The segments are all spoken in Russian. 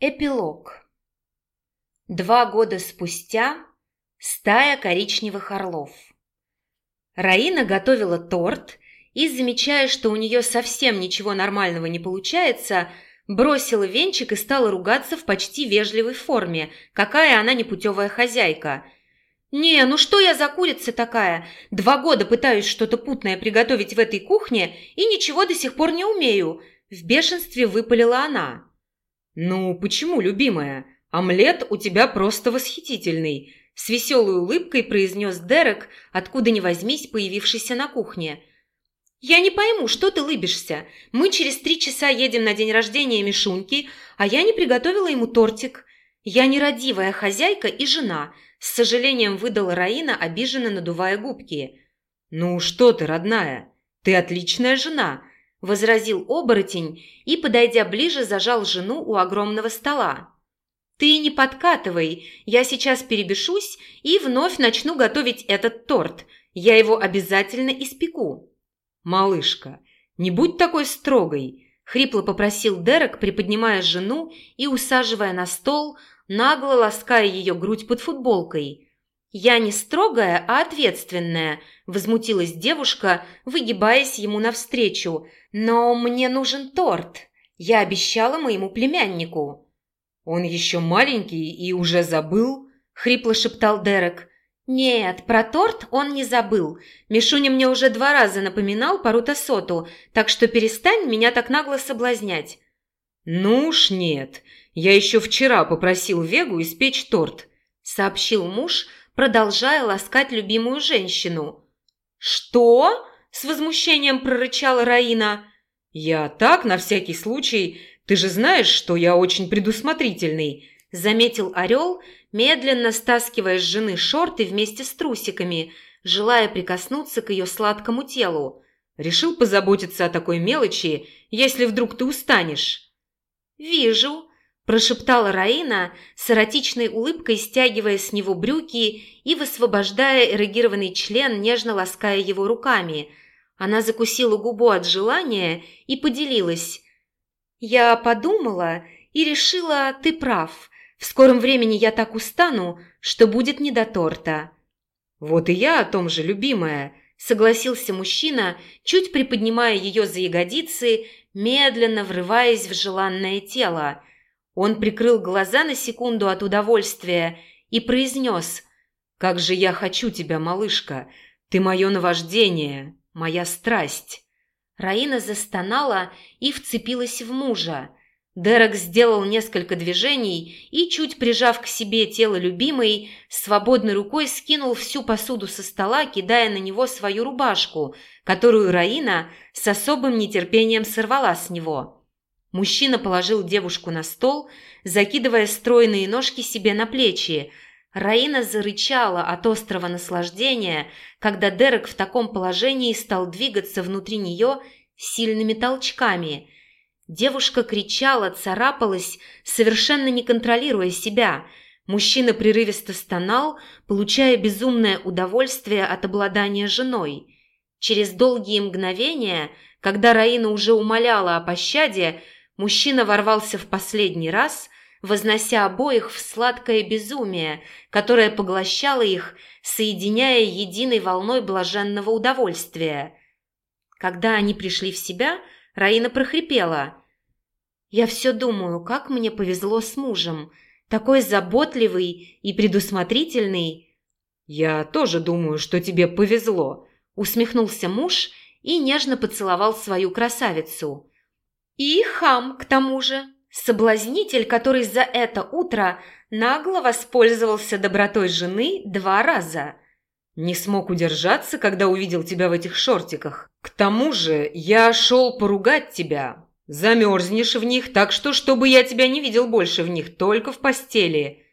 Эпилог. Два года спустя стая коричневых орлов. Раина готовила торт и, замечая, что у нее совсем ничего нормального не получается, бросила венчик и стала ругаться в почти вежливой форме, какая она непутевая хозяйка. «Не, ну что я за курица такая? Два года пытаюсь что-то путное приготовить в этой кухне и ничего до сих пор не умею!» В бешенстве выпалила она. «Ну, почему, любимая? Омлет у тебя просто восхитительный!» С веселой улыбкой произнес Дерек, откуда ни возьмись, появившийся на кухне. «Я не пойму, что ты лыбишься? Мы через три часа едем на день рождения Мишуньки, а я не приготовила ему тортик. Я нерадивая хозяйка и жена», – с сожалением выдала Раина, обиженно надувая губки. «Ну что ты, родная, ты отличная жена!» Возразил оборотень и, подойдя ближе, зажал жену у огромного стола. «Ты не подкатывай, я сейчас перебешусь и вновь начну готовить этот торт. Я его обязательно испеку». «Малышка, не будь такой строгой», – хрипло попросил Дерек, приподнимая жену и усаживая на стол, нагло лаская ее грудь под футболкой. «Я не строгая, а ответственная», – возмутилась девушка, выгибаясь ему навстречу – «Но мне нужен торт. Я обещала моему племяннику». «Он еще маленький и уже забыл?» – хрипло шептал Дерек. «Нет, про торт он не забыл. Мишуня мне уже два раза напоминал пару Тосоту, так что перестань меня так нагло соблазнять». «Ну уж нет. Я еще вчера попросил Вегу испечь торт», – сообщил муж, продолжая ласкать любимую женщину. «Что?» С возмущением прорычала Раина. «Я так, на всякий случай. Ты же знаешь, что я очень предусмотрительный», заметил Орел, медленно стаскивая с жены шорты вместе с трусиками, желая прикоснуться к ее сладкому телу. «Решил позаботиться о такой мелочи, если вдруг ты устанешь». «Вижу», – прошептала Раина, с эротичной улыбкой стягивая с него брюки и высвобождая эрегированный член, нежно лаская его руками – она закусила губу от желания и поделилась. «Я подумала и решила, ты прав. В скором времени я так устану, что будет не до торта». «Вот и я о том же, любимая», – согласился мужчина, чуть приподнимая ее за ягодицы, медленно врываясь в желанное тело. Он прикрыл глаза на секунду от удовольствия и произнес «Как же я хочу тебя, малышка! Ты мое наваждение!» моя страсть». Раина застонала и вцепилась в мужа. Дерек сделал несколько движений и, чуть прижав к себе тело любимой, свободной рукой скинул всю посуду со стола, кидая на него свою рубашку, которую Раина с особым нетерпением сорвала с него. Мужчина положил девушку на стол, закидывая стройные ножки себе на плечи, Раина зарычала от острого наслаждения, когда Дерек в таком положении стал двигаться внутри нее сильными толчками. Девушка кричала, царапалась, совершенно не контролируя себя. Мужчина прерывисто стонал, получая безумное удовольствие от обладания женой. Через долгие мгновения, когда Раина уже умоляла о пощаде, мужчина ворвался в последний раз – вознося обоих в сладкое безумие, которое поглощало их, соединяя единой волной блаженного удовольствия. Когда они пришли в себя, Раина прохрипела. «Я все думаю, как мне повезло с мужем. Такой заботливый и предусмотрительный». «Я тоже думаю, что тебе повезло», — усмехнулся муж и нежно поцеловал свою красавицу. «И хам, к тому же», Соблазнитель, который за это утро нагло воспользовался добротой жены два раза. Не смог удержаться, когда увидел тебя в этих шортиках. К тому же я шел поругать тебя. Замерзнешь в них, так что, чтобы я тебя не видел больше в них, только в постели.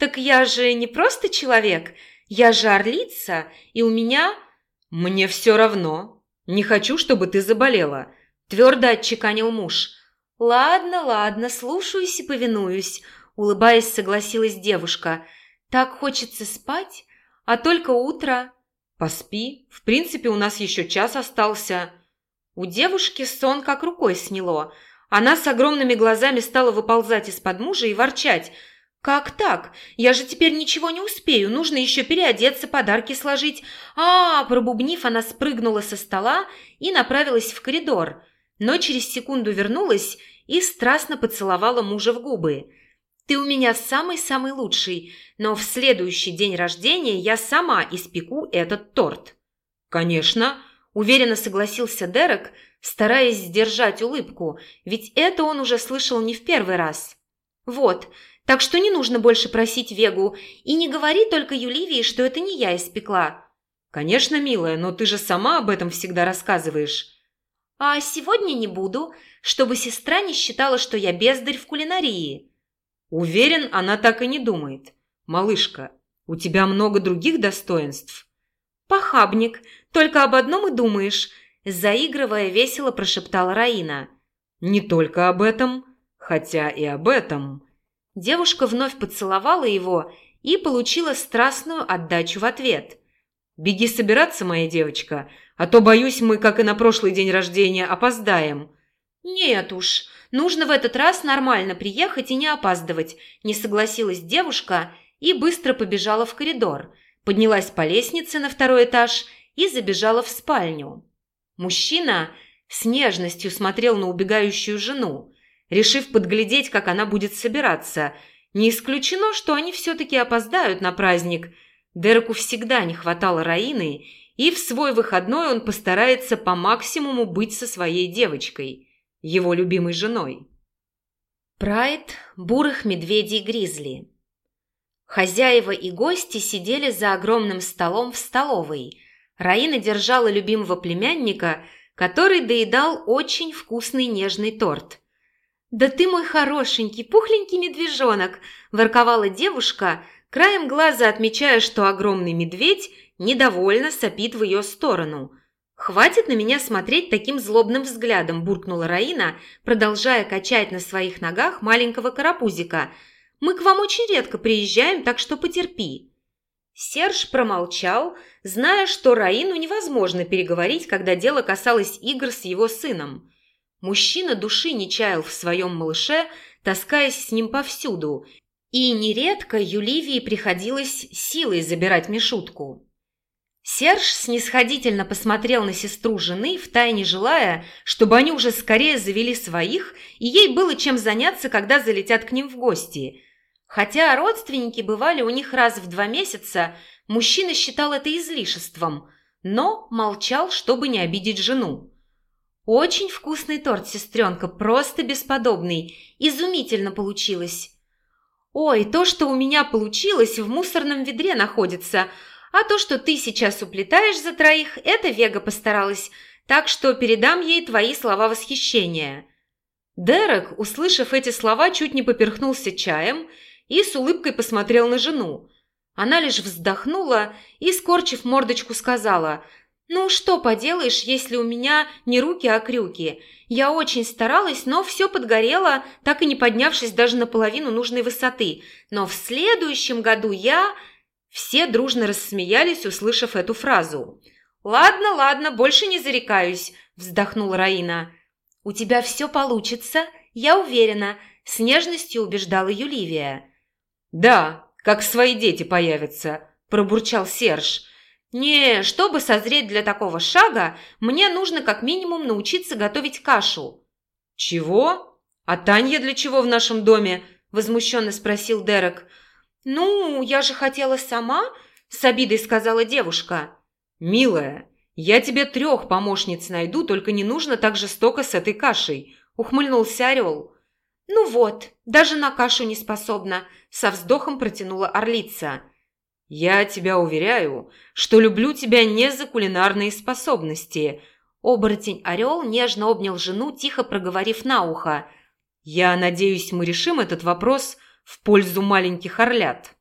Так я же не просто человек, я же орлица, и у меня... Мне все равно. Не хочу, чтобы ты заболела, твердо отчеканил муж. «Ладно, ладно, слушаюсь и повинуюсь», – улыбаясь, согласилась девушка. «Так хочется спать, а только утро». «Поспи. В принципе, у нас еще час остался». У девушки сон как рукой сняло. Она с огромными глазами стала выползать из-под мужа и ворчать. «Как так? Я же теперь ничего не успею. Нужно еще переодеться, подарки сложить». А, -а, -а пробубнив, она спрыгнула со стола и направилась в коридор. Но через секунду вернулась и страстно поцеловала мужа в губы. «Ты у меня самый-самый лучший, но в следующий день рождения я сама испеку этот торт». «Конечно», – уверенно согласился Дерек – стараясь сдержать улыбку, ведь это он уже слышал не в первый раз. «Вот, так что не нужно больше просить Вегу, и не говори только Юливии, что это не я испекла». «Конечно, милая, но ты же сама об этом всегда рассказываешь». «А сегодня не буду, чтобы сестра не считала, что я бездарь в кулинарии». «Уверен, она так и не думает. Малышка, у тебя много других достоинств». «Похабник, только об одном и думаешь – Заигрывая, весело прошептала Раина. «Не только об этом, хотя и об этом». Девушка вновь поцеловала его и получила страстную отдачу в ответ. «Беги собираться, моя девочка, а то, боюсь, мы, как и на прошлый день рождения, опоздаем». «Нет уж, нужно в этот раз нормально приехать и не опаздывать», не согласилась девушка и быстро побежала в коридор, поднялась по лестнице на второй этаж и забежала в спальню. Мужчина с нежностью смотрел на убегающую жену, решив подглядеть, как она будет собираться. Не исключено, что они все-таки опоздают на праздник. Дереку всегда не хватало Раины, и в свой выходной он постарается по максимуму быть со своей девочкой, его любимой женой. Прайд бурых медведей-гризли Хозяева и гости сидели за огромным столом в столовой – Раина держала любимого племянника, который доедал очень вкусный нежный торт. «Да ты мой хорошенький, пухленький медвежонок!» – ворковала девушка, краем глаза отмечая, что огромный медведь недовольно сопит в ее сторону. «Хватит на меня смотреть таким злобным взглядом», – буркнула Раина, продолжая качать на своих ногах маленького карапузика. «Мы к вам очень редко приезжаем, так что потерпи». Серж промолчал, зная, что Раину невозможно переговорить, когда дело касалось игр с его сыном. Мужчина души не чаял в своем малыше, таскаясь с ним повсюду, и нередко Юливии приходилось силой забирать Мишутку. Серж снисходительно посмотрел на сестру жены, втайне желая, чтобы они уже скорее завели своих, и ей было чем заняться, когда залетят к ним в гости – Хотя родственники бывали у них раз в два месяца, мужчина считал это излишеством, но молчал, чтобы не обидеть жену. «Очень вкусный торт, сестренка, просто бесподобный. Изумительно получилось». «Ой, то, что у меня получилось, в мусорном ведре находится, а то, что ты сейчас уплетаешь за троих, это Вега постаралась, так что передам ей твои слова восхищения». Дерек, услышав эти слова, чуть не поперхнулся чаем – и с улыбкой посмотрел на жену. Она лишь вздохнула и, скорчив мордочку, сказала, «Ну, что поделаешь, если у меня не руки, а крюки? Я очень старалась, но все подгорело, так и не поднявшись даже наполовину нужной высоты. Но в следующем году я...» Все дружно рассмеялись, услышав эту фразу. «Ладно, ладно, больше не зарекаюсь», – вздохнула Раина. «У тебя все получится, я уверена», – с нежностью убеждала Юливия. «Да, как свои дети появятся», – пробурчал Серж. «Не, чтобы созреть для такого шага, мне нужно как минимум научиться готовить кашу». «Чего? А Танья для чего в нашем доме?» – возмущенно спросил Дерек. «Ну, я же хотела сама», – с обидой сказала девушка. «Милая, я тебе трех помощниц найду, только не нужно так жестоко с этой кашей», – ухмыльнулся Орел. «Ну вот, даже на кашу не способна», – со вздохом протянула орлица. «Я тебя уверяю, что люблю тебя не за кулинарные способности». Оборотень-орел нежно обнял жену, тихо проговорив на ухо. «Я надеюсь, мы решим этот вопрос в пользу маленьких орлят».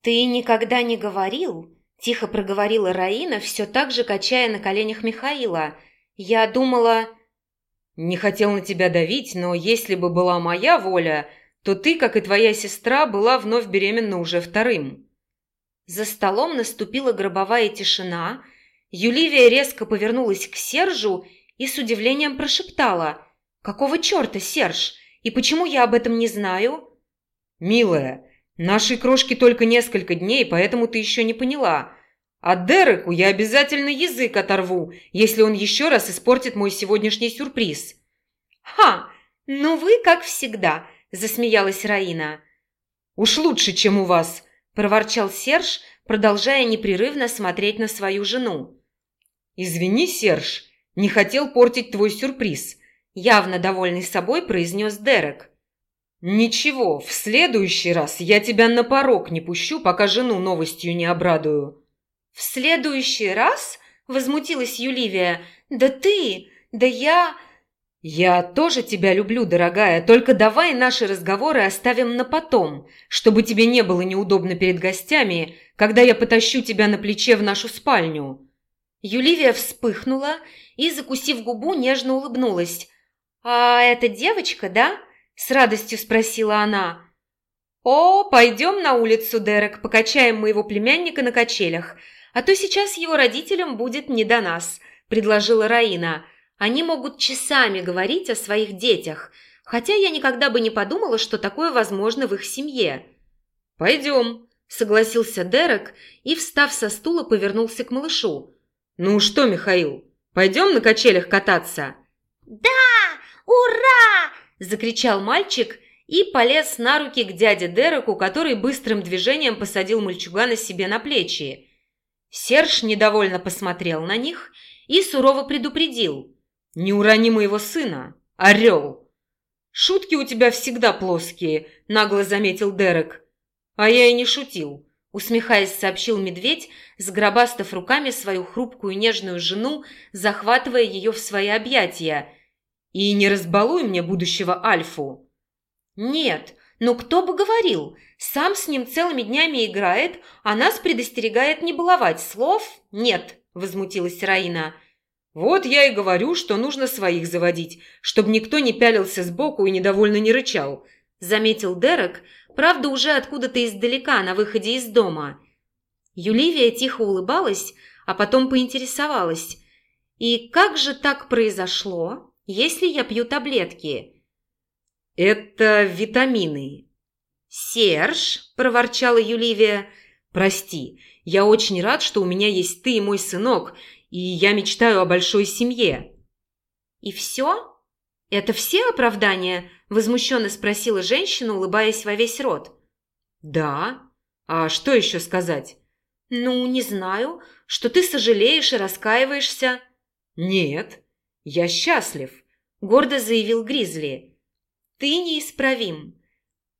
«Ты никогда не говорил?» – тихо проговорила Раина, все так же качая на коленях Михаила. «Я думала...» Не хотел на тебя давить, но если бы была моя воля, то ты, как и твоя сестра, была вновь беременна уже вторым». За столом наступила гробовая тишина. Юливия резко повернулась к Сержу и с удивлением прошептала. Какого черта, Серж? И почему я об этом не знаю? Милая, нашей крошке только несколько дней, поэтому ты еще не поняла. А Дереку я обязательно язык оторву, если он еще раз испортит мой сегодняшний сюрприз. Ха! Ну вы, как всегда, засмеялась Раина. Уж лучше, чем у вас, проворчал Серж, продолжая непрерывно смотреть на свою жену. «Извини, Серж, не хотел портить твой сюрприз», явно довольный собой произнес Дерек. «Ничего, в следующий раз я тебя на порог не пущу, пока жену новостью не обрадую». «В следующий раз?» – возмутилась Юливия. «Да ты! Да я...» «Я тоже тебя люблю, дорогая, только давай наши разговоры оставим на потом, чтобы тебе не было неудобно перед гостями, когда я потащу тебя на плече в нашу спальню». Юливия вспыхнула и, закусив губу, нежно улыбнулась. «А эта девочка, да?» – с радостью спросила она. «О, пойдем на улицу, Дерек, покачаем моего племянника на качелях, а то сейчас его родителям будет не до нас», – предложила Раина – они могут часами говорить о своих детях, хотя я никогда бы не подумала, что такое возможно в их семье. «Пойдем», – согласился Дерек и, встав со стула, повернулся к малышу. «Ну что, Михаил, пойдем на качелях кататься?» «Да! Ура!» – закричал мальчик и полез на руки к дяде Дереку, который быстрым движением посадил мальчугана себе на плечи. Серж недовольно посмотрел на них и сурово предупредил. «Не урони моего сына, орел!» «Шутки у тебя всегда плоские», – нагло заметил Дерек. «А я и не шутил», – усмехаясь, сообщил медведь, сгробастав руками свою хрупкую нежную жену, захватывая ее в свои объятия. «И не разбалуй мне будущего Альфу». «Нет, ну кто бы говорил, сам с ним целыми днями играет, а нас предостерегает не баловать. Слов нет», – возмутилась Раина. «Вот я и говорю, что нужно своих заводить, чтобы никто не пялился сбоку и недовольно не рычал», – заметил Дерек, правда, уже откуда-то издалека, на выходе из дома. Юливия тихо улыбалась, а потом поинтересовалась. «И как же так произошло, если я пью таблетки?» «Это витамины». «Серж», – проворчала Юливия, – «прости, я очень рад, что у меня есть ты и мой сынок, и я мечтаю о большой семье». «И все? Это все оправдания?» – возмущенно спросила женщина, улыбаясь во весь рот. «Да. А что еще сказать?» «Ну, не знаю. Что ты сожалеешь и раскаиваешься?» «Нет. Я счастлив», – гордо заявил Гризли. «Ты неисправим».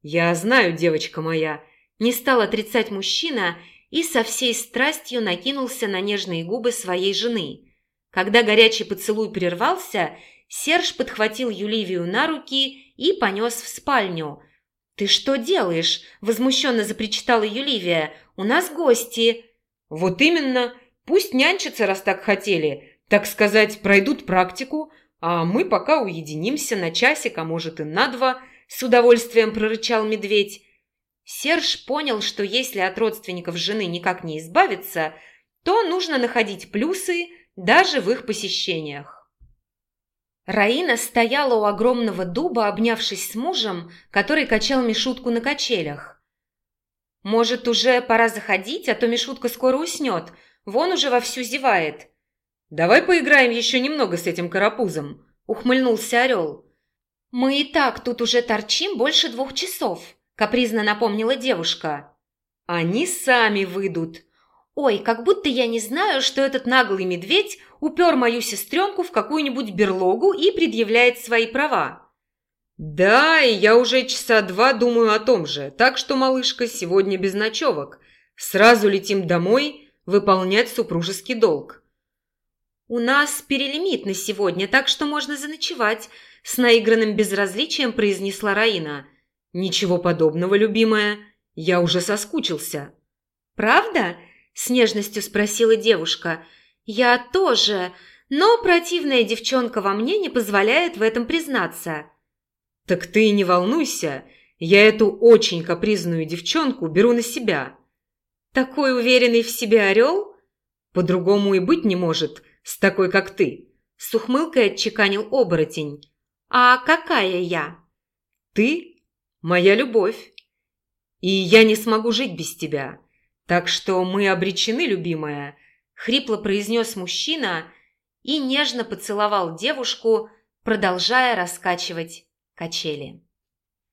«Я знаю, девочка моя», – не стал отрицать мужчина – и со всей страстью накинулся на нежные губы своей жены. Когда горячий поцелуй прервался, Серж подхватил Юливию на руки и понес в спальню. «Ты что делаешь?» – возмущенно запричитала Юливия. «У нас гости». «Вот именно. Пусть нянчатся, раз так хотели. Так сказать, пройдут практику, а мы пока уединимся на часик, а может и на два», – с удовольствием прорычал медведь. Серж понял, что если от родственников жены никак не избавиться, то нужно находить плюсы даже в их посещениях. Раина стояла у огромного дуба, обнявшись с мужем, который качал Мишутку на качелях. «Может, уже пора заходить, а то Мишутка скоро уснет. Вон уже вовсю зевает». «Давай поиграем еще немного с этим карапузом», — ухмыльнулся орел. «Мы и так тут уже торчим больше двух часов», – капризно напомнила девушка. «Они сами выйдут». «Ой, как будто я не знаю, что этот наглый медведь упер мою сестренку в какую-нибудь берлогу и предъявляет свои права». «Да, и я уже часа два думаю о том же, так что, малышка, сегодня без ночевок. Сразу летим домой выполнять супружеский долг». «У нас перелимит на сегодня, так что можно заночевать», – с наигранным безразличием произнесла Раина – «Ничего подобного, любимая. Я уже соскучился». «Правда?» – с нежностью спросила девушка. «Я тоже, но противная девчонка во мне не позволяет в этом признаться». «Так ты не волнуйся. Я эту очень капризную девчонку беру на себя». «Такой уверенный в себе орел?» «По-другому и быть не может, с такой, как ты», – с ухмылкой отчеканил оборотень. А какая я? Ты моя любовь. И я не смогу жить без тебя. Так что мы обречены, любимая, хрипло произнес мужчина и нежно поцеловал девушку, продолжая раскачивать качели.